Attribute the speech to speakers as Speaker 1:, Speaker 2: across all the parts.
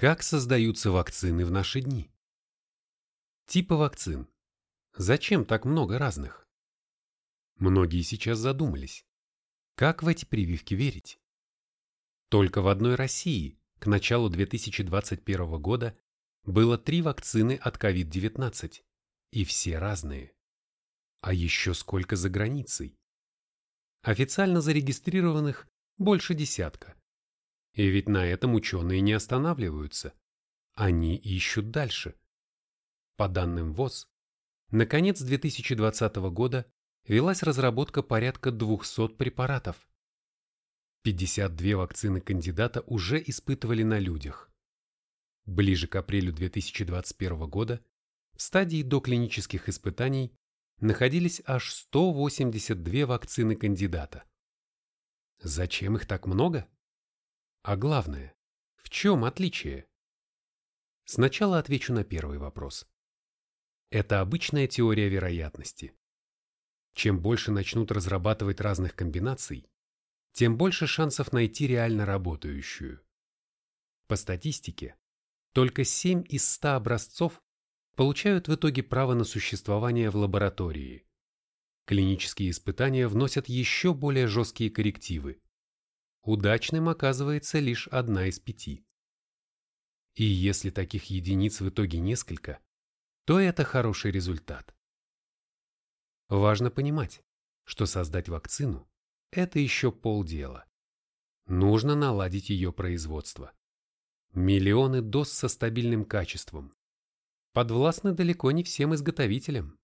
Speaker 1: Как создаются вакцины в наши дни? Типы вакцин. Зачем так много разных? Многие сейчас задумались. Как в эти прививки верить? Только в одной России к началу 2021 года было три вакцины от COVID-19, и все разные. А еще сколько за границей? Официально зарегистрированных больше десятка. И ведь на этом ученые не останавливаются. Они ищут дальше. По данным ВОЗ, на конец 2020 года велась разработка порядка 200 препаратов. 52 вакцины кандидата уже испытывали на людях. Ближе к апрелю 2021 года в стадии доклинических испытаний находились аж 182 вакцины кандидата. Зачем их так много? А главное, в чем отличие? Сначала отвечу на первый вопрос. Это обычная теория вероятности. Чем больше начнут разрабатывать разных комбинаций, тем больше шансов найти реально работающую. По статистике, только 7 из 100 образцов получают в итоге право на существование в лаборатории. Клинические испытания вносят еще более жесткие коррективы. Удачным оказывается лишь одна из пяти. И если таких единиц в итоге несколько, то это хороший результат. Важно понимать, что создать вакцину – это еще полдела. Нужно наладить ее производство. Миллионы доз со стабильным качеством. Подвластны далеко не всем изготовителям.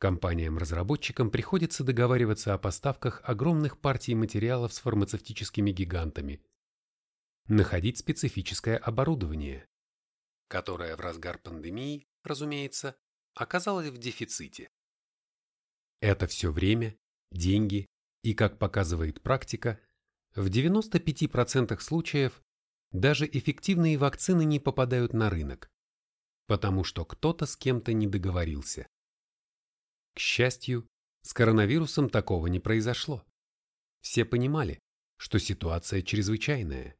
Speaker 1: Компаниям-разработчикам приходится договариваться о поставках огромных партий материалов с фармацевтическими гигантами, находить специфическое оборудование, которое в разгар пандемии, разумеется, оказалось в дефиците. Это все время, деньги и, как показывает практика, в 95% случаев даже эффективные вакцины не попадают на рынок, потому что кто-то с кем-то не договорился. К счастью, с коронавирусом такого не произошло. Все понимали, что ситуация чрезвычайная.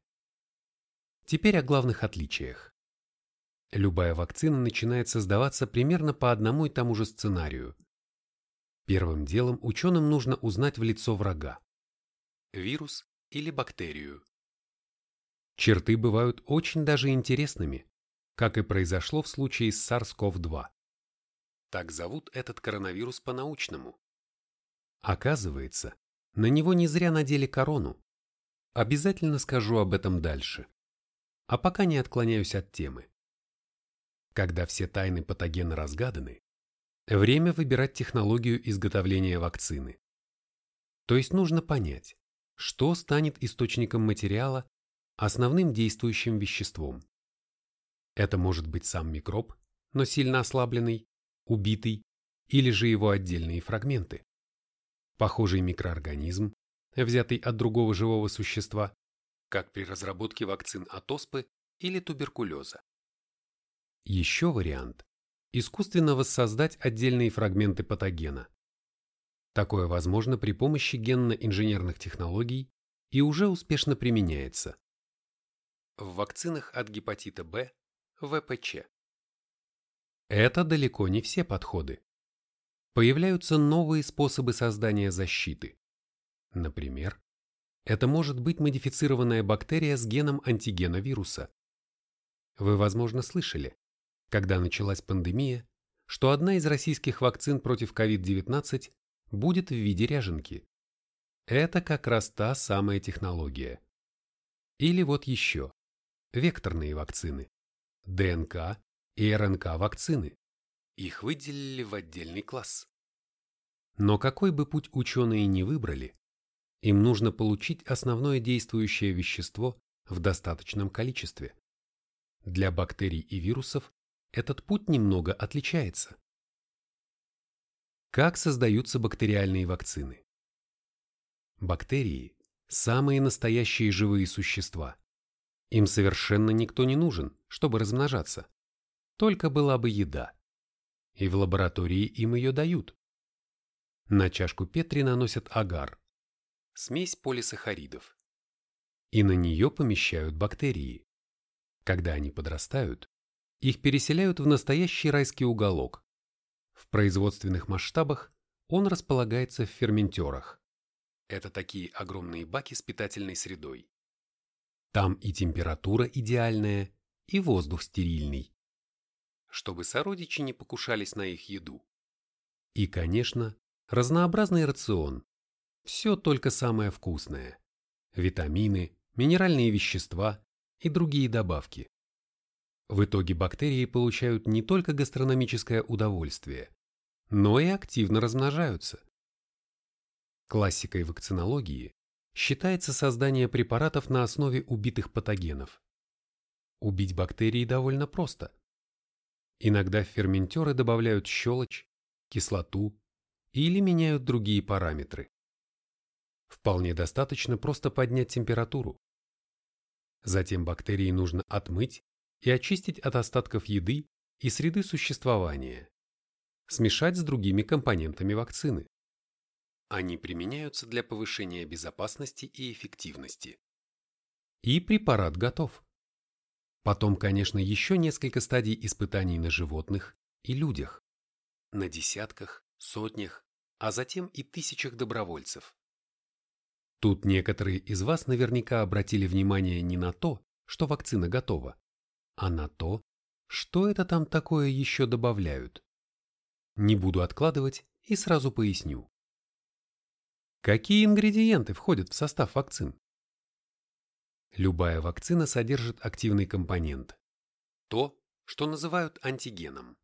Speaker 1: Теперь о главных отличиях. Любая вакцина начинает создаваться примерно по одному и тому же сценарию – Первым делом ученым нужно узнать в лицо врага – вирус или бактерию. Черты бывают очень даже интересными, как и произошло в случае с SARS-CoV-2. Так зовут этот коронавирус по-научному. Оказывается, на него не зря надели корону. Обязательно скажу об этом дальше. А пока не отклоняюсь от темы. Когда все тайны патогена разгаданы, Время выбирать технологию изготовления вакцины. То есть нужно понять, что станет источником материала, основным действующим веществом. Это может быть сам микроб, но сильно ослабленный, убитый, или же его отдельные фрагменты. Похожий микроорганизм, взятый от другого живого существа, как при разработке вакцин от оспы или туберкулеза. Еще вариант искусственно воссоздать отдельные фрагменты патогена. Такое возможно при помощи генно-инженерных технологий и уже успешно применяется. В вакцинах от гепатита В, ВПЧ. Это далеко не все подходы. Появляются новые способы создания защиты. Например, это может быть модифицированная бактерия с геном антигена вируса. Вы, возможно, слышали, когда началась пандемия, что одна из российских вакцин против COVID-19 будет в виде ряженки. Это как раз та самая технология. Или вот еще. Векторные вакцины. ДНК и РНК вакцины. Их выделили в отдельный класс. Но какой бы путь ученые ни выбрали, им нужно получить основное действующее вещество в достаточном количестве. Для бактерий и вирусов этот путь немного отличается. Как создаются бактериальные вакцины? Бактерии – самые настоящие живые существа. Им совершенно никто не нужен, чтобы размножаться. Только была бы еда. И в лаборатории им ее дают. На чашку Петри наносят агар – смесь полисахаридов. И на нее помещают бактерии. Когда они подрастают, их переселяют в настоящий райский уголок. В производственных масштабах он располагается в ферментерах. Это такие огромные баки с питательной средой. Там и температура идеальная, и воздух стерильный. Чтобы сородичи не покушались на их еду. И, конечно, разнообразный рацион. Все только самое вкусное. Витамины, минеральные вещества и другие добавки. В итоге бактерии получают не только гастрономическое удовольствие, но и активно размножаются. Классикой вакцинологии считается создание препаратов на основе убитых патогенов. Убить бактерии довольно просто. Иногда ферментеры добавляют щелочь, кислоту или меняют другие параметры. Вполне достаточно просто поднять температуру. Затем бактерии нужно отмыть и очистить от остатков еды и среды существования, смешать с другими компонентами вакцины. Они применяются для повышения безопасности и эффективности. И препарат готов. Потом, конечно, еще несколько стадий испытаний на животных и людях. На десятках, сотнях, а затем и тысячах добровольцев. Тут некоторые из вас наверняка обратили внимание не на то, что вакцина готова, а на то, что это там такое еще добавляют. Не буду откладывать и сразу поясню. Какие ингредиенты входят в состав вакцин? Любая вакцина содержит активный компонент. То, что называют антигеном.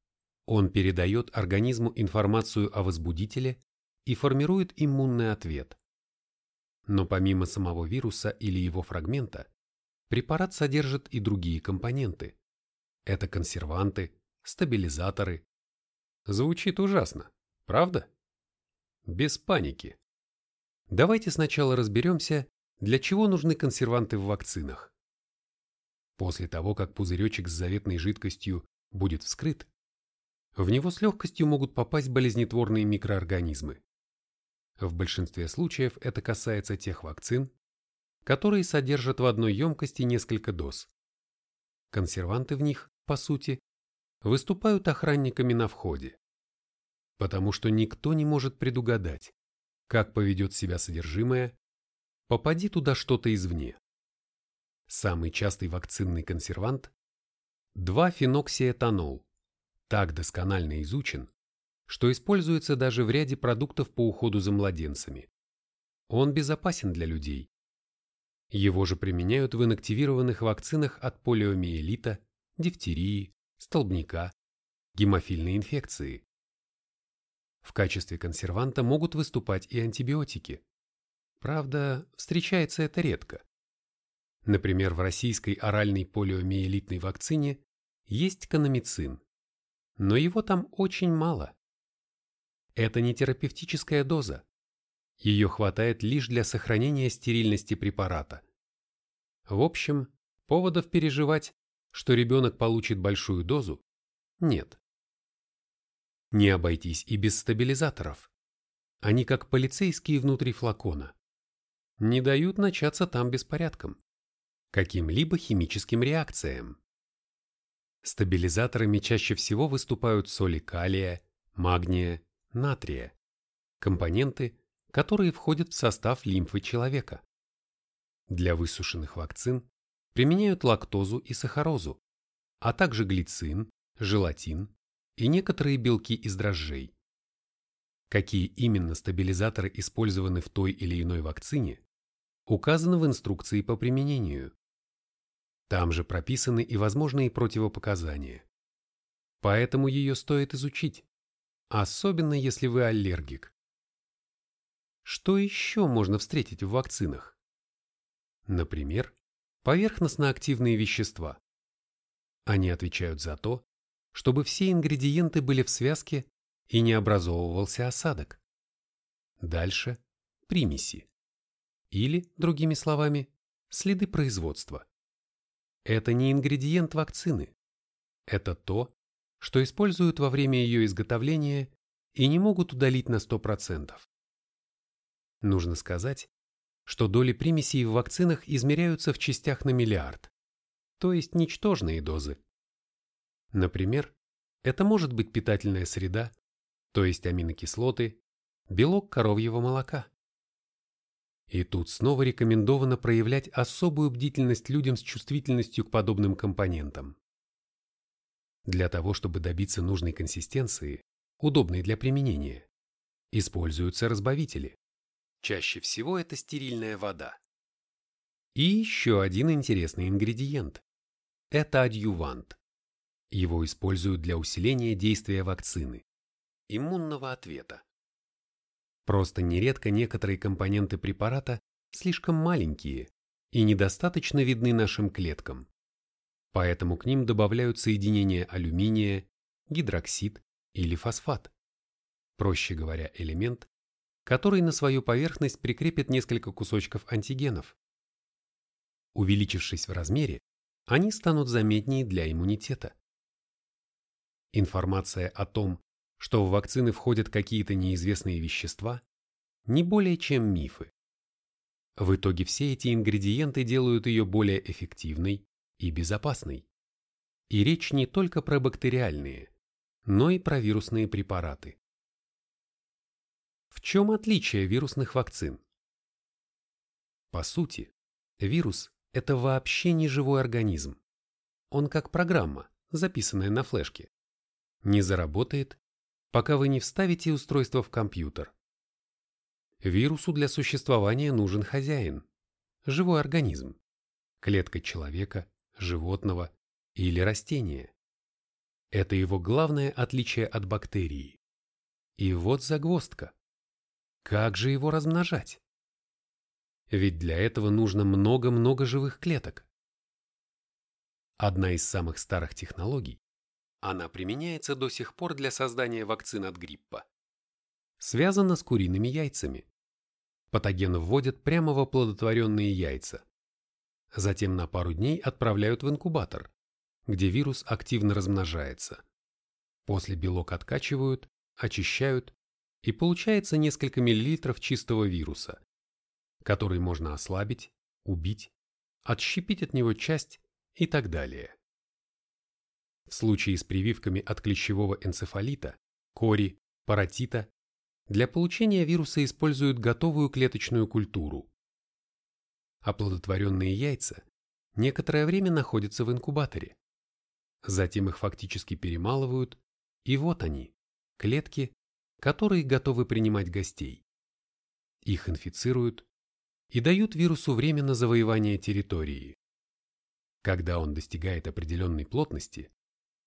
Speaker 1: Он передает организму информацию о возбудителе и формирует иммунный ответ. Но помимо самого вируса или его фрагмента, препарат содержит и другие компоненты. Это консерванты, стабилизаторы. Звучит ужасно, правда? Без паники. Давайте сначала разберемся, для чего нужны консерванты в вакцинах. После того, как пузыречек с заветной жидкостью будет вскрыт, в него с легкостью могут попасть болезнетворные микроорганизмы. В большинстве случаев это касается тех вакцин, которые содержат в одной емкости несколько доз. Консерванты в них, по сути, выступают охранниками на входе, потому что никто не может предугадать, как поведет себя содержимое, попади туда что-то извне. Самый частый вакцинный консервант – 2-феноксиэтанол, так досконально изучен, что используется даже в ряде продуктов по уходу за младенцами. Он безопасен для людей. Его же применяют в инактивированных вакцинах от полиомиелита, дифтерии, столбняка, гемофильной инфекции. В качестве консерванта могут выступать и антибиотики. Правда, встречается это редко. Например, в российской оральной полиомиелитной вакцине есть канамицин, но его там очень мало. Это не терапевтическая доза. Ее хватает лишь для сохранения стерильности препарата. В общем, поводов переживать, что ребенок получит большую дозу, нет. Не обойтись и без стабилизаторов. Они как полицейские внутри флакона. Не дают начаться там беспорядком, каким-либо химическим реакциям. Стабилизаторами чаще всего выступают соли калия, магния, натрия, компоненты, которые входят в состав лимфы человека. Для высушенных вакцин применяют лактозу и сахарозу, а также глицин, желатин и некоторые белки из дрожжей. Какие именно стабилизаторы использованы в той или иной вакцине, указано в инструкции по применению. Там же прописаны и возможные противопоказания. Поэтому ее стоит изучить, особенно если вы аллергик. Что еще можно встретить в вакцинах? Например, поверхностно-активные вещества. Они отвечают за то, чтобы все ингредиенты были в связке и не образовывался осадок. Дальше – примеси. Или, другими словами, следы производства. Это не ингредиент вакцины. Это то, что используют во время ее изготовления и не могут удалить на 100%. Нужно сказать, что доли примесей в вакцинах измеряются в частях на миллиард. то есть ничтожные дозы. Например, это может быть питательная среда, то есть аминокислоты, белок коровьего молока. И тут снова рекомендовано проявлять особую бдительность людям с чувствительностью к подобным компонентам. Для того, чтобы добиться нужной консистенции, удобной для применения, используются разбавители. Чаще всего это стерильная вода. И еще один интересный ингредиент – это адъювант. Его используют для усиления действия вакцины, иммунного ответа. Просто нередко некоторые компоненты препарата слишком маленькие и недостаточно видны нашим клеткам. Поэтому к ним добавляют соединения алюминия, гидроксид или фосфат. Проще говоря, элемент, который на свою поверхность прикрепит несколько кусочков антигенов. Увеличившись в размере, они станут заметнее для иммунитета. Информация о том, что в вакцины входят какие-то неизвестные вещества, не более чем мифы. В итоге все эти ингредиенты делают ее более эффективной и безопасной. И речь не только про бактериальные, но и про вирусные препараты. В чем отличие вирусных вакцин? По сути, вирус – это вообще не живой организм. Он как программа, записанная на флешке. Не заработает, пока вы не вставите устройство в компьютер. Вирусу для существования нужен хозяин, живой организм, клетка человека, животного или растения. Это его главное отличие от бактерии. И вот загвоздка. Как же его размножать? Ведь для этого нужно много-много живых клеток. Одна из самых старых технологий, она применяется до сих пор для создания вакцин от гриппа, связана с куриными яйцами. Патоген вводят прямо в оплодотворенные яйца. Затем на пару дней отправляют в инкубатор, где вирус активно размножается. После белок откачивают, очищают и получается несколько миллилитров чистого вируса, который можно ослабить, убить, отщепить от него часть и так далее. В случае с прививками от клещевого энцефалита, кори, паротита, для получения вируса используют готовую клеточную культуру. Оплодотворенные яйца некоторое время находятся в инкубаторе. Затем их фактически перемалывают, и вот они, клетки, которые готовы принимать гостей. Их инфицируют и дают вирусу время на завоевание территории. Когда он достигает определенной плотности,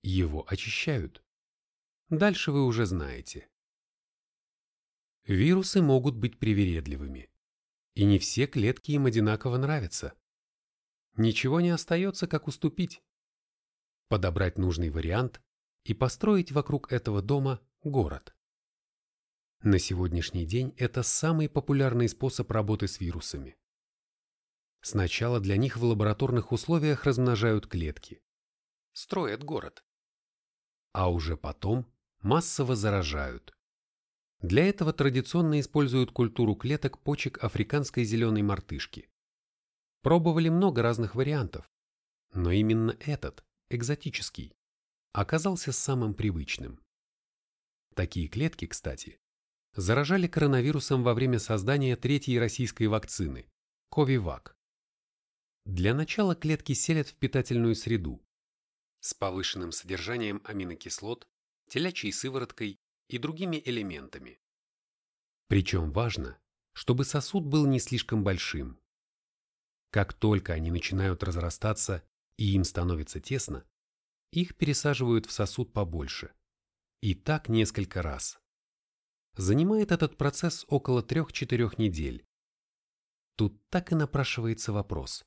Speaker 1: его очищают. Дальше вы уже знаете. Вирусы могут быть привередливыми, и не все клетки им одинаково нравятся. Ничего не остается, как уступить. Подобрать нужный вариант и построить вокруг этого дома город. На сегодняшний день это самый популярный способ работы с вирусами. Сначала для них в лабораторных условиях размножают клетки. Строят город. А уже потом массово заражают. Для этого традиционно используют культуру клеток почек африканской зеленой мартышки. Пробовали много разных вариантов, но именно этот, экзотический, оказался самым привычным. Такие клетки, кстати, заражали коронавирусом во время создания третьей российской вакцины – Ковивак. Для начала клетки селят в питательную среду с повышенным содержанием аминокислот, телячьей сывороткой и другими элементами. Причем важно, чтобы сосуд был не слишком большим. Как только они начинают разрастаться и им становится тесно, их пересаживают в сосуд побольше. И так несколько раз. Занимает этот процесс около 3-4 недель. Тут так и напрашивается вопрос.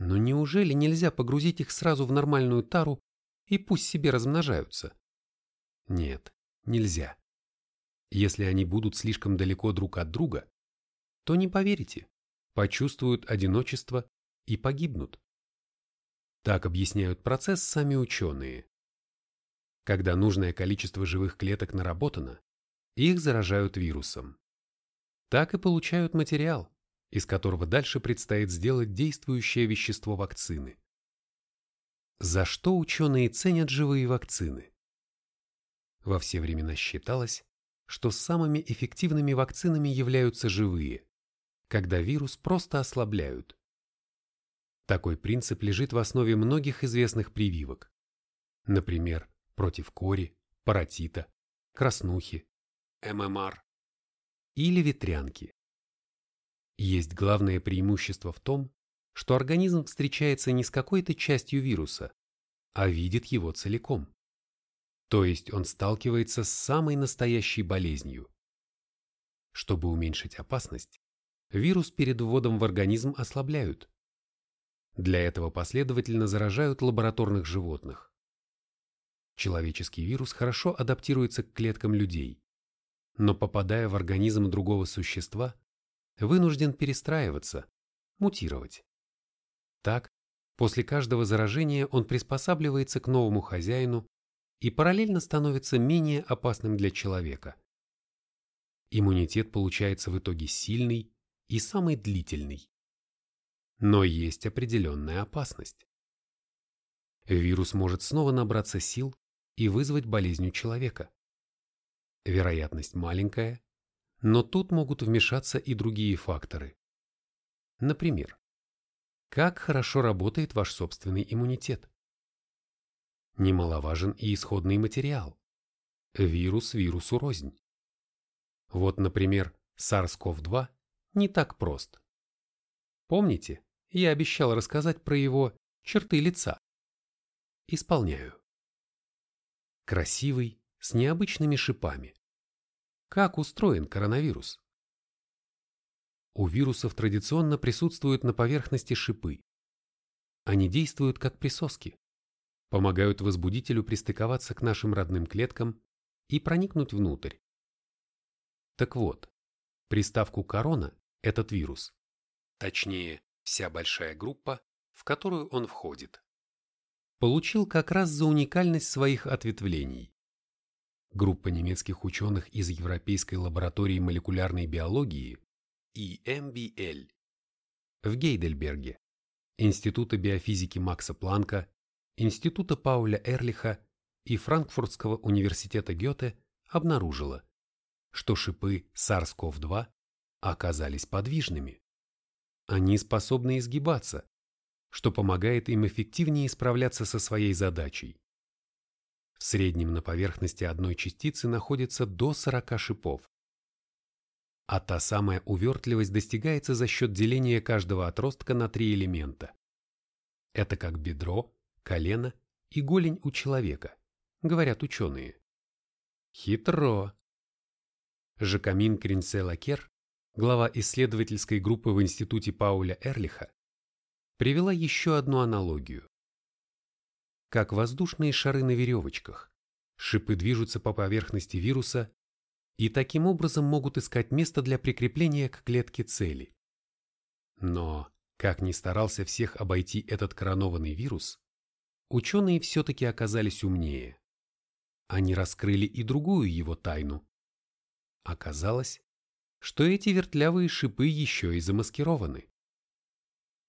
Speaker 1: Но неужели нельзя погрузить их сразу в нормальную тару и пусть себе размножаются? Нет, нельзя. Если они будут слишком далеко друг от друга, то не поверите, почувствуют одиночество и погибнут. Так объясняют процесс сами ученые. Когда нужное количество живых клеток наработано, их заражают вирусом. Так и получают материал, из которого дальше предстоит сделать действующее вещество вакцины. За что ученые ценят живые вакцины? Во все времена считалось, что самыми эффективными вакцинами являются живые, когда вирус просто ослабляют. Такой принцип лежит в основе многих известных прививок. Например, против кори, паротита, краснухи, ММР или ветрянки. Есть главное преимущество в том, что организм встречается не с какой-то частью вируса, а видит его целиком. То есть он сталкивается с самой настоящей болезнью. Чтобы уменьшить опасность, вирус перед вводом в организм ослабляют. Для этого последовательно заражают лабораторных животных. Человеческий вирус хорошо адаптируется к клеткам людей, но попадая в организм другого существа, вынужден перестраиваться, мутировать. Так, после каждого заражения он приспосабливается к новому хозяину и параллельно становится менее опасным для человека. Иммунитет получается в итоге сильный и самый длительный. Но есть определенная опасность. Вирус может снова набраться сил и вызвать болезнь у человека. Вероятность маленькая, но тут могут вмешаться и другие факторы. Например, как хорошо работает ваш собственный иммунитет? Немаловажен и исходный материал. Вирус вирусу рознь. Вот, например, SARS-CoV-2 не так прост. Помните, я обещал рассказать про его черты лица? Исполняю. Красивый, с необычными шипами. Как устроен коронавирус? У вирусов традиционно присутствуют на поверхности шипы. Они действуют как присоски, помогают возбудителю пристыковаться к нашим родным клеткам и проникнуть внутрь. Так вот, приставку «корона» этот вирус, точнее, вся большая группа, в которую он входит, получил как раз за уникальность своих ответвлений. Группа немецких ученых из Европейской лаборатории молекулярной биологии EMBL в Гейдельберге, Института биофизики Макса Планка, Института Пауля Эрлиха и Франкфуртского университета Гёте обнаружила, что шипы SARS-CoV-2 оказались подвижными. Они способны изгибаться, что помогает им эффективнее справляться со своей задачей. В среднем на поверхности одной частицы находится до 40 шипов. А та самая увертливость достигается за счет деления каждого отростка на три элемента. Это как бедро, колено и голень у человека, говорят ученые. Хитро. Жакамин Кринсе-Лакер, глава исследовательской группы в Институте Пауля Эрлиха, привела еще одну аналогию как воздушные шары на веревочках. Шипы движутся по поверхности вируса и таким образом могут искать место для прикрепления к клетке цели. Но, как ни старался всех обойти этот коронованный вирус, ученые все-таки оказались умнее. Они раскрыли и другую его тайну. Оказалось, что эти вертлявые шипы еще и замаскированы.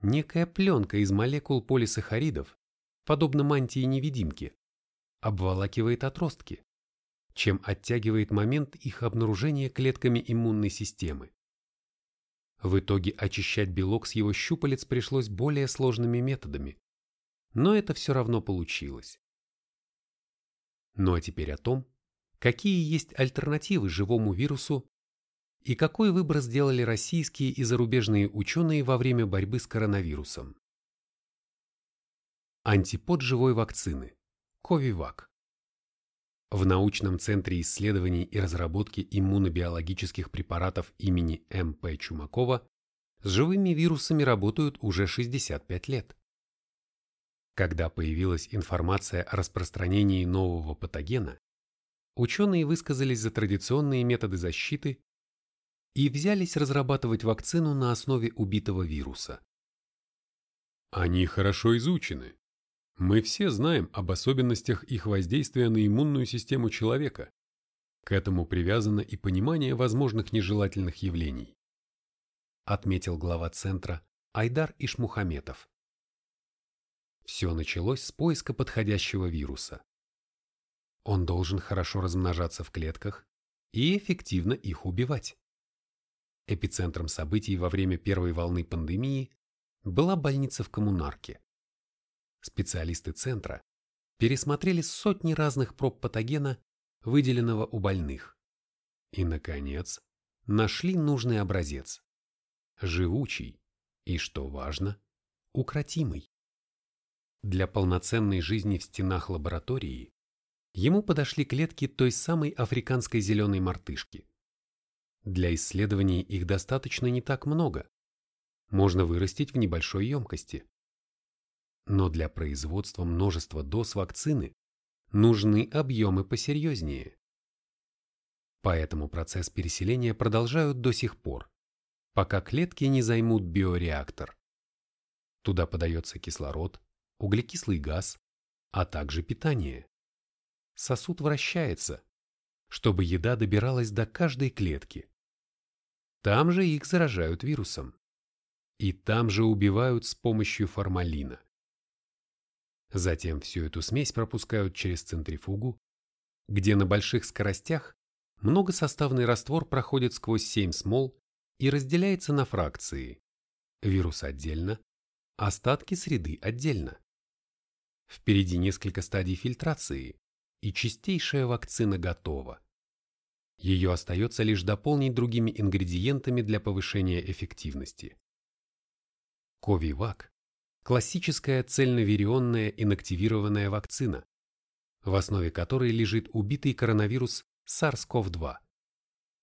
Speaker 1: Некая пленка из молекул полисахаридов подобно мантии-невидимки, обволакивает отростки, чем оттягивает момент их обнаружения клетками иммунной системы. В итоге очищать белок с его щупалец пришлось более сложными методами, но это все равно получилось. Ну а теперь о том, какие есть альтернативы живому вирусу и какой выбор сделали российские и зарубежные ученые во время борьбы с коронавирусом. Антипод живой вакцины. Ковивак. В научном центре исследований и разработки иммунобиологических препаратов имени М.П. Чумакова с живыми вирусами работают уже 65 лет. Когда появилась информация о распространении нового патогена, ученые высказались за традиционные методы защиты и взялись разрабатывать вакцину на основе убитого вируса. Они хорошо изучены, мы все знаем об особенностях их воздействия на иммунную систему человека. К этому привязано и понимание возможных нежелательных явлений. Отметил глава центра Айдар Ишмухаметов. Все началось с поиска подходящего вируса. Он должен хорошо размножаться в клетках и эффективно их убивать. Эпицентром событий во время первой волны пандемии была больница в Коммунарке. Специалисты центра пересмотрели сотни разных проб патогена, выделенного у больных. И, наконец, нашли нужный образец. Живучий и, что важно, укротимый. Для полноценной жизни в стенах лаборатории ему подошли клетки той самой африканской зеленой мартышки. Для исследований их достаточно не так много. Можно вырастить в небольшой емкости. Но для производства множества доз вакцины нужны объемы посерьезнее. Поэтому процесс переселения продолжают до сих пор, пока клетки не займут биореактор. Туда подается кислород, углекислый газ, а также питание. Сосуд вращается, чтобы еда добиралась до каждой клетки. Там же их заражают вирусом. И там же убивают с помощью формалина. Затем всю эту смесь пропускают через центрифугу, где на больших скоростях многосоставный раствор проходит сквозь 7 смол и разделяется на фракции. Вирус отдельно, остатки среды отдельно. Впереди несколько стадий фильтрации, и чистейшая вакцина готова. Ее остается лишь дополнить другими ингредиентами для повышения эффективности. Ковивак – классическая цельноверионная инактивированная вакцина, в основе которой лежит убитый коронавирус SARS-CoV-2.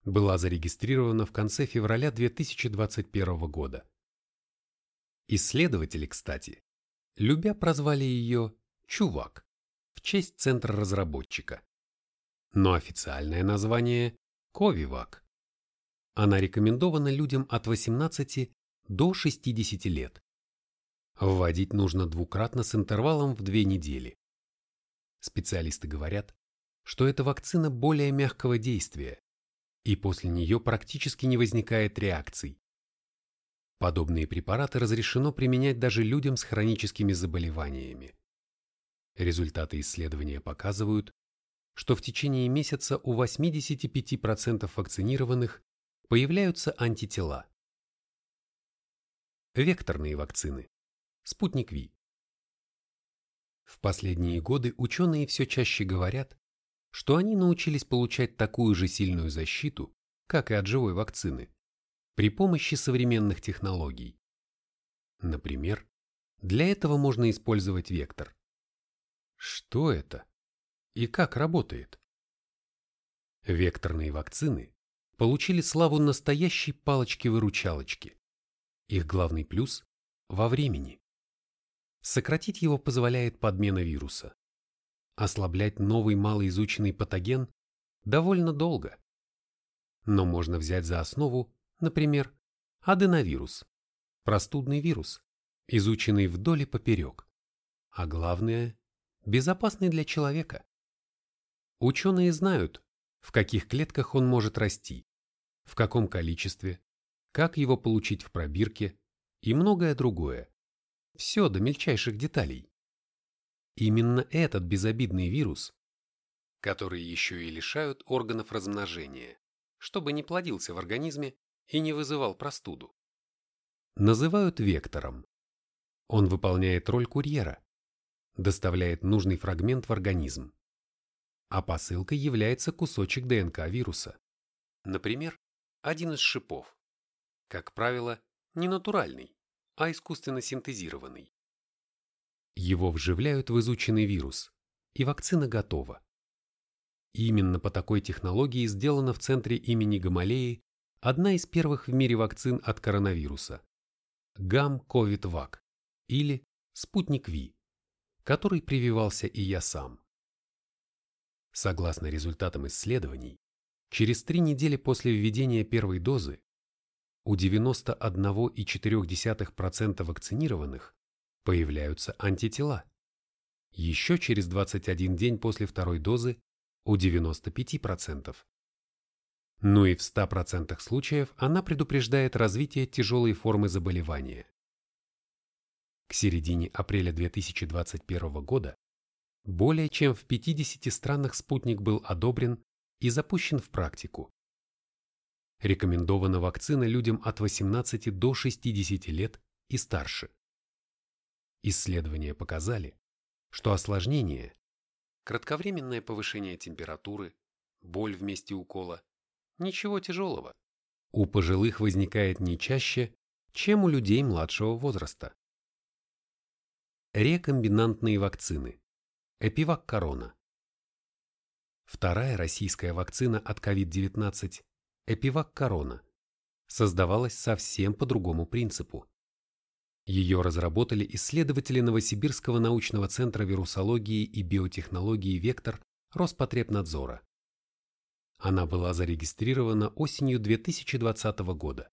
Speaker 1: Была зарегистрирована в конце февраля 2021 года. Исследователи, кстати, любя прозвали ее «Чувак» в честь центра разработчика но официальное название – Ковивак. Она рекомендована людям от 18 до 60 лет. Вводить нужно двукратно с интервалом в две недели. Специалисты говорят, что эта вакцина более мягкого действия, и после нее практически не возникает реакций. Подобные препараты разрешено применять даже людям с хроническими заболеваниями. Результаты исследования показывают, что в течение месяца у 85% вакцинированных появляются антитела. Векторные вакцины. Спутник Ви. В последние годы ученые все чаще говорят, что они научились получать такую же сильную защиту, как и от живой вакцины, при помощи современных технологий. Например, для этого можно использовать вектор. Что это? и как работает. Векторные вакцины получили славу настоящей палочки-выручалочки. Их главный плюс – во времени. Сократить его позволяет подмена вируса. Ослаблять новый малоизученный патоген довольно долго. Но можно взять за основу, например, аденовирус, простудный вирус, изученный вдоль и поперек, а главное – безопасный для человека. Ученые знают, в каких клетках он может расти, в каком количестве, как его получить в пробирке и многое другое. Все до мельчайших деталей. Именно этот безобидный вирус, который еще и лишают органов размножения, чтобы не плодился в организме и не вызывал простуду, называют вектором. Он выполняет роль курьера, доставляет нужный фрагмент в организм а посылкой является кусочек ДНК вируса. Например, один из шипов. Как правило, не натуральный, а искусственно синтезированный. Его вживляют в изученный вирус, и вакцина готова. Именно по такой технологии сделана в центре имени Гамалеи одна из первых в мире вакцин от коронавируса – Гам-Ковид-Вак или Спутник Ви, который прививался и я сам. Согласно результатам исследований, через три недели после введения первой дозы у 91,4% вакцинированных появляются антитела. Еще через 21 день после второй дозы у 95%. Ну и в 100% случаев она предупреждает развитие тяжелой формы заболевания. К середине апреля 2021 года более чем в 50 странах спутник был одобрен и запущен в практику. Рекомендована вакцина людям от 18 до 60 лет и старше. Исследования показали, что осложнения, кратковременное повышение температуры, боль в месте укола, ничего тяжелого, у пожилых возникает не чаще, чем у людей младшего возраста. Рекомбинантные вакцины. Эпивак Корона. Вторая российская вакцина от COVID-19 Эпивак Корона создавалась совсем по другому принципу. Ее разработали исследователи Новосибирского научного центра вирусологии и биотехнологии «Вектор» Роспотребнадзора. Она была зарегистрирована осенью 2020 года.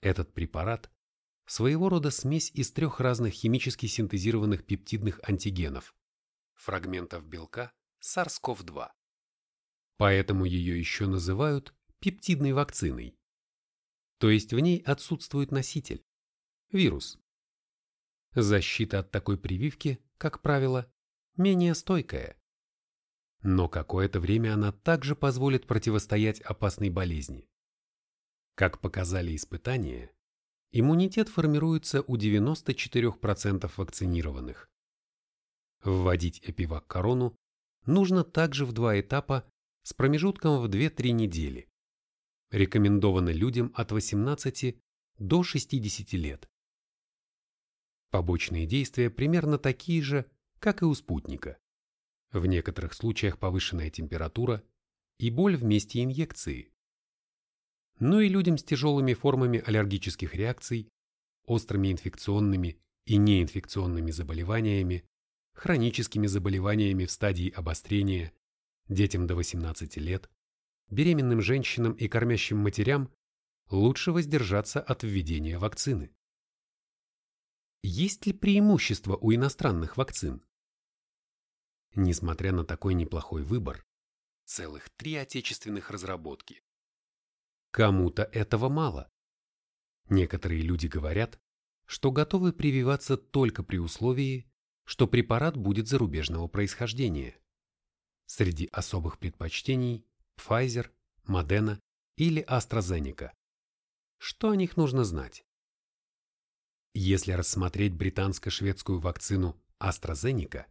Speaker 1: Этот препарат – своего рода смесь из трех разных химически синтезированных пептидных антигенов – фрагментов белка SARS-CoV-2. Поэтому ее еще называют пептидной вакциной. То есть в ней отсутствует носитель – вирус. Защита от такой прививки, как правило, менее стойкая. Но какое-то время она также позволит противостоять опасной болезни. Как показали испытания, иммунитет формируется у 94% вакцинированных. Вводить эпивак-корону нужно также в два этапа с промежутком в 2-3 недели. Рекомендовано людям от 18 до 60 лет. Побочные действия примерно такие же, как и у спутника. В некоторых случаях повышенная температура и боль в месте инъекции но и людям с тяжелыми формами аллергических реакций, острыми инфекционными и неинфекционными заболеваниями, хроническими заболеваниями в стадии обострения, детям до 18 лет, беременным женщинам и кормящим матерям лучше воздержаться от введения вакцины. Есть ли преимущество у иностранных вакцин? Несмотря на такой неплохой выбор, целых три отечественных разработки Кому-то этого мало. Некоторые люди говорят, что готовы прививаться только при условии, что препарат будет зарубежного происхождения. Среди особых предпочтений Pfizer, Moderna или AstraZeneca. Что о них нужно знать? Если рассмотреть британско-шведскую вакцину AstraZeneca,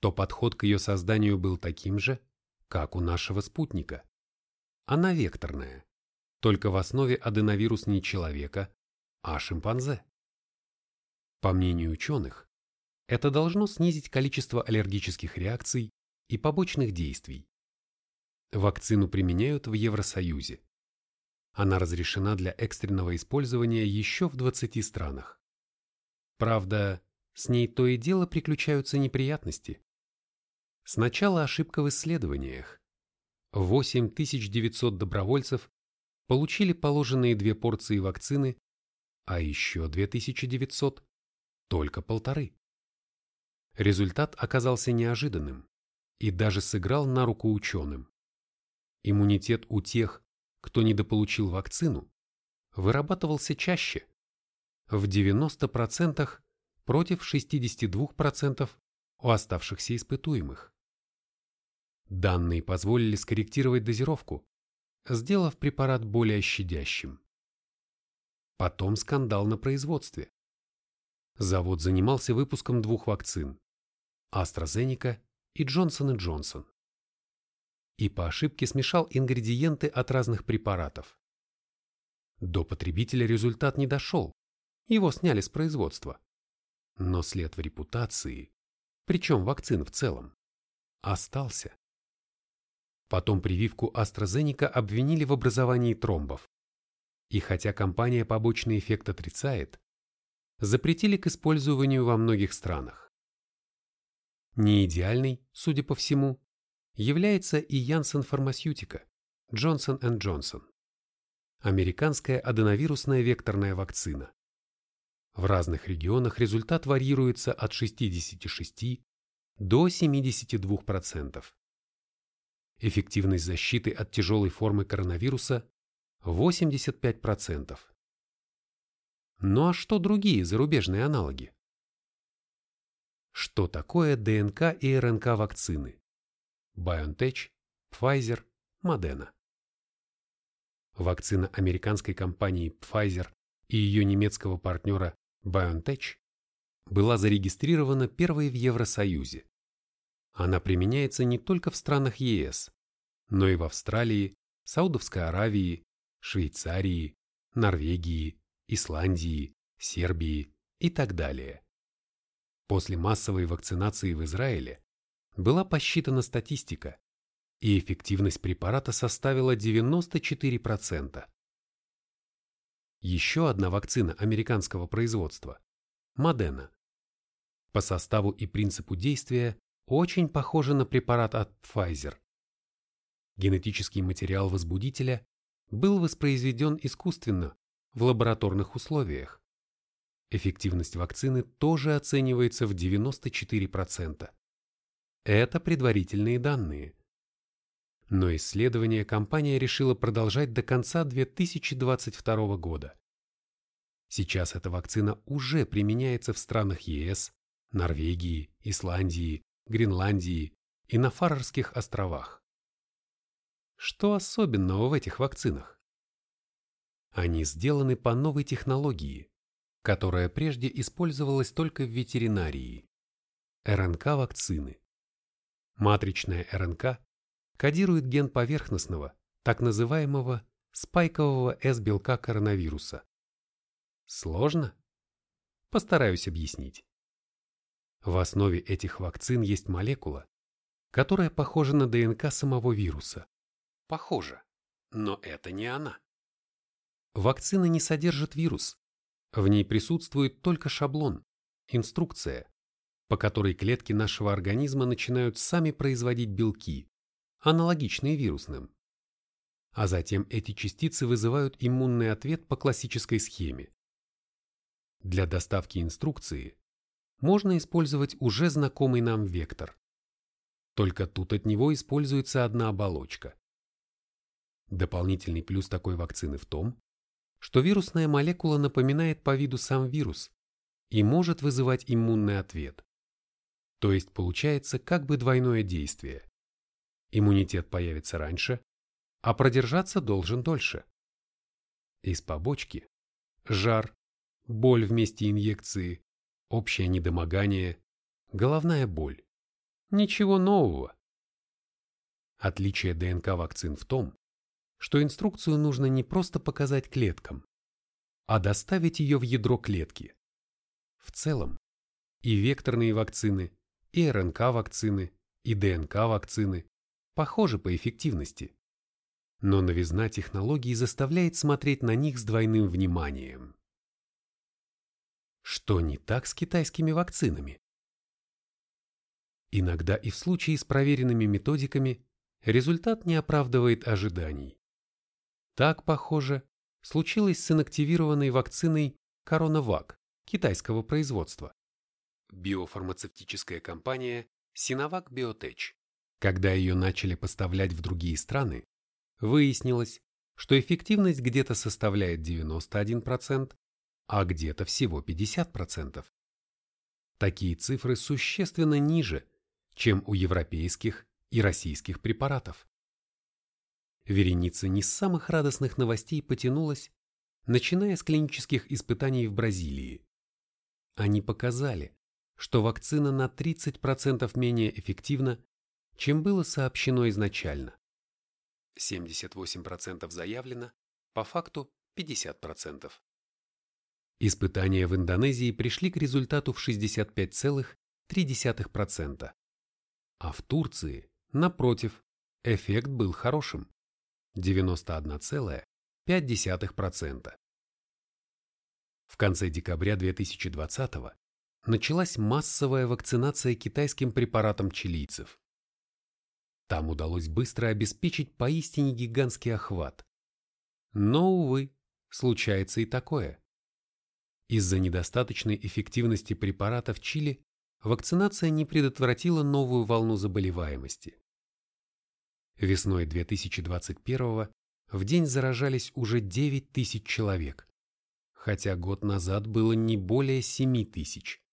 Speaker 1: то подход к ее созданию был таким же, как у нашего спутника. Она векторная только в основе аденовирус не человека, а шимпанзе. По мнению ученых, это должно снизить количество аллергических реакций и побочных действий. Вакцину применяют в Евросоюзе. Она разрешена для экстренного использования еще в 20 странах. Правда, с ней то и дело приключаются неприятности. Сначала ошибка в исследованиях. 8900 добровольцев получили положенные две порции вакцины, а еще 2900 – только полторы. Результат оказался неожиданным и даже сыграл на руку ученым. Иммунитет у тех, кто недополучил вакцину, вырабатывался чаще – в 90% против 62% у оставшихся испытуемых. Данные позволили скорректировать дозировку, сделав препарат более щадящим. Потом скандал на производстве. Завод занимался выпуском двух вакцин – AstraZeneca и Johnson Johnson. И по ошибке смешал ингредиенты от разных препаратов. До потребителя результат не дошел, его сняли с производства. Но след в репутации, причем вакцин в целом, остался. Потом прививку AstraZeneca обвинили в образовании тромбов. И хотя компания побочный эффект отрицает, запретили к использованию во многих странах. Не идеальной, судя по всему, является и Janssen Pharmaceutica, Johnson Johnson, американская аденовирусная векторная вакцина. В разных регионах результат варьируется от 66 до 72%. Эффективность защиты от тяжелой формы коронавируса 85%. Ну а что другие зарубежные аналоги? Что такое ДНК и РНК вакцины? BioNTech, Pfizer, Moderna. Вакцина американской компании Pfizer и ее немецкого партнера BioNTech была зарегистрирована первой в Евросоюзе. Она применяется не только в странах ЕС, но и в Австралии, Саудовской Аравии, Швейцарии, Норвегии, Исландии, Сербии и так далее. После массовой вакцинации в Израиле была посчитана статистика, и эффективность препарата составила 94%. Еще одна вакцина американского производства – Модена. По составу и принципу действия очень похожа на препарат от Pfizer. Генетический материал возбудителя был воспроизведен искусственно в лабораторных условиях. Эффективность вакцины тоже оценивается в 94%. Это предварительные данные. Но исследование компания решила продолжать до конца 2022 года. Сейчас эта вакцина уже применяется в странах ЕС, Норвегии, Исландии, Гренландии и на Фарерских островах. Что особенного в этих вакцинах? Они сделаны по новой технологии, которая прежде использовалась только в ветеринарии. РНК-вакцины. Матричная РНК кодирует ген поверхностного, так называемого спайкового S-белка коронавируса. Сложно? Постараюсь объяснить. В основе этих вакцин есть молекула, которая похожа на ДНК самого вируса. Похожа, но это не она. Вакцина не содержит вирус. В ней присутствует только шаблон, инструкция, по которой клетки нашего организма начинают сами производить белки, аналогичные вирусным. А затем эти частицы вызывают иммунный ответ по классической схеме. Для доставки инструкции можно использовать уже знакомый нам вектор. Только тут от него используется одна оболочка. Дополнительный плюс такой вакцины в том, что вирусная молекула напоминает по виду сам вирус и может вызывать иммунный ответ. То есть получается как бы двойное действие. Иммунитет появится раньше, а продержаться должен дольше. Из побочки – жар, боль в месте инъекции, общее недомогание, головная боль. Ничего нового. Отличие ДНК вакцин в том, что инструкцию нужно не просто показать клеткам, а доставить ее в ядро клетки. В целом, и векторные вакцины, и РНК-вакцины, и ДНК-вакцины похожи по эффективности. Но новизна технологий заставляет смотреть на них с двойным вниманием. Что не так с китайскими вакцинами? Иногда и в случае с проверенными методиками результат не оправдывает ожиданий. Так, похоже, случилось с инактивированной вакциной CoronaVac китайского производства. Биофармацевтическая компания Sinovac Biotech. Когда ее начали поставлять в другие страны, выяснилось, что эффективность где-то составляет 91%, а где-то всего 50%. Такие цифры существенно ниже, чем у европейских и российских препаратов вереница не самых радостных новостей потянулась, начиная с клинических испытаний в Бразилии. Они показали, что вакцина на 30% менее эффективна, чем было сообщено изначально. 78% заявлено, по факту 50%. Испытания в Индонезии пришли к результату в 65,3%, а в Турции, напротив, эффект был хорошим 91,5%. В конце декабря 2020 началась массовая вакцинация китайским препаратом чилийцев. Там удалось быстро обеспечить поистине гигантский охват. Но, увы, случается и такое. Из-за недостаточной эффективности препарата в Чили вакцинация не предотвратила новую волну заболеваемости. Весной 2021 в день заражались уже 9 тысяч человек. хотя год назад было не более 7 тысяч.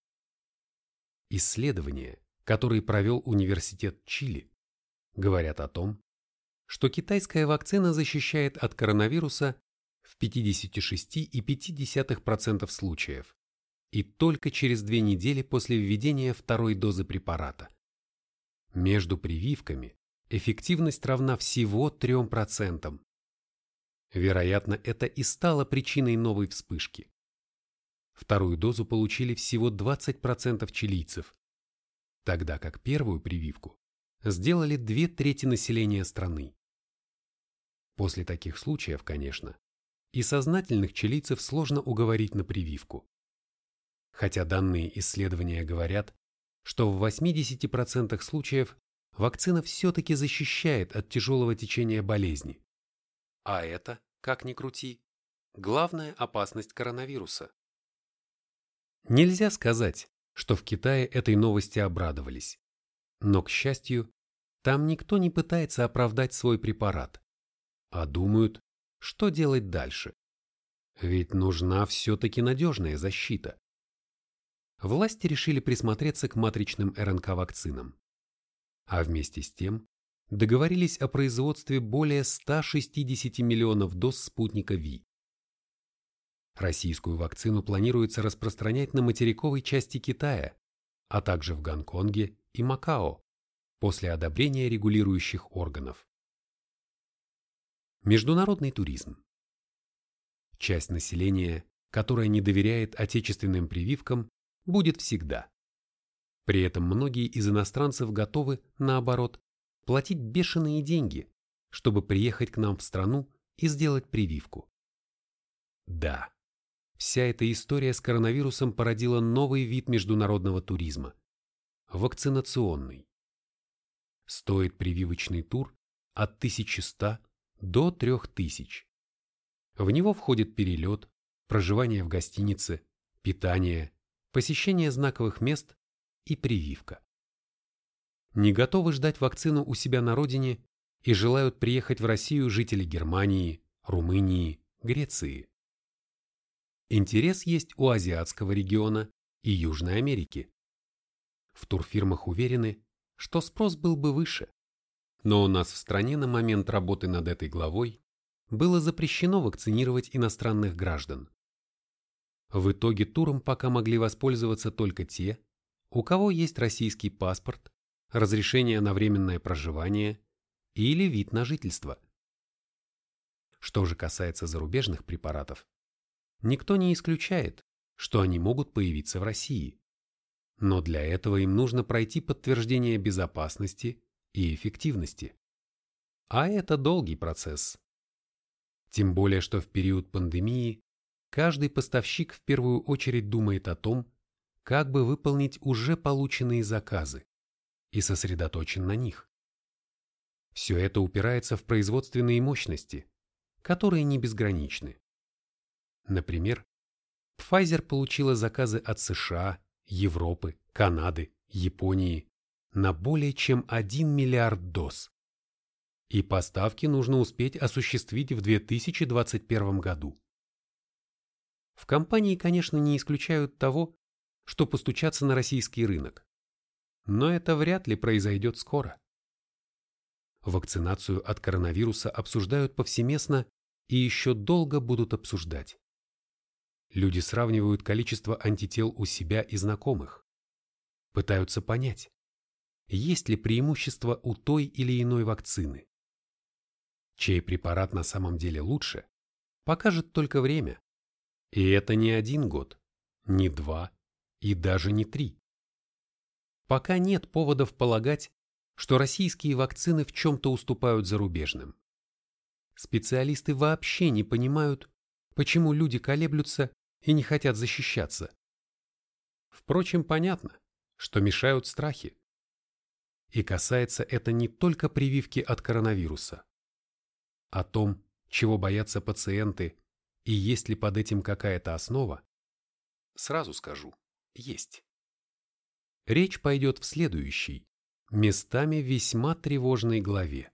Speaker 1: Исследования, которые провел Университет Чили, говорят о том, что китайская вакцина защищает от коронавируса в 56,5% случаев и только через две недели после введения второй дозы препарата. Между прививками эффективность равна всего 3%. Вероятно, это и стало причиной новой вспышки. Вторую дозу получили всего 20% чилийцев, тогда как первую прививку сделали две трети населения страны. После таких случаев, конечно, и сознательных чилийцев сложно уговорить на прививку. Хотя данные исследования говорят, что в 80% случаев вакцина все-таки защищает от тяжелого течения болезни. А это, как ни крути, главная опасность коронавируса. Нельзя сказать, что в Китае этой новости обрадовались. Но, к счастью, там никто не пытается оправдать свой препарат, а думают, что делать дальше. Ведь нужна все-таки надежная защита. Власти решили присмотреться к матричным РНК-вакцинам. А вместе с тем договорились о производстве более 160 миллионов доз спутника Ви. Российскую вакцину планируется распространять на материковой части Китая, а также в Гонконге и Макао после одобрения регулирующих органов. Международный туризм. Часть населения, которая не доверяет отечественным прививкам, будет всегда. При этом многие из иностранцев готовы, наоборот, платить бешеные деньги, чтобы приехать к нам в страну и сделать прививку. Да, Вся эта история с коронавирусом породила новый вид международного туризма – вакцинационный. Стоит прививочный тур от 1100 до 3000. В него входит перелет, проживание в гостинице, питание, посещение знаковых мест и прививка. Не готовы ждать вакцину у себя на родине и желают приехать в Россию жители Германии, Румынии, Греции. Интерес есть у азиатского региона и Южной Америки. В турфирмах уверены, что спрос был бы выше. Но у нас в стране на момент работы над этой главой было запрещено вакцинировать иностранных граждан. В итоге туром пока могли воспользоваться только те, у кого есть российский паспорт, разрешение на временное проживание или вид на жительство. Что же касается зарубежных препаратов, никто не исключает, что они могут появиться в России. Но для этого им нужно пройти подтверждение безопасности и эффективности. А это долгий процесс. Тем более, что в период пандемии каждый поставщик в первую очередь думает о том, как бы выполнить уже полученные заказы и сосредоточен на них. Все это упирается в производственные мощности, которые не безграничны. Например, Pfizer получила заказы от США, Европы, Канады, Японии на более чем 1 миллиард доз. И поставки нужно успеть осуществить в 2021 году. В компании, конечно, не исключают того, что постучаться на российский рынок. Но это вряд ли произойдет скоро. Вакцинацию от коронавируса обсуждают повсеместно и еще долго будут обсуждать. Люди сравнивают количество антител у себя и знакомых. Пытаются понять, есть ли преимущество у той или иной вакцины. Чей препарат на самом деле лучше, покажет только время. И это не один год, не два и даже не три. Пока нет поводов полагать, что российские вакцины в чем-то уступают зарубежным. Специалисты вообще не понимают, почему люди колеблются и не хотят защищаться. Впрочем, понятно, что мешают страхи. И касается это не только прививки от коронавируса. О том, чего боятся пациенты и есть ли под этим какая-то основа, сразу скажу, есть. Речь пойдет в следующей, местами весьма тревожной главе.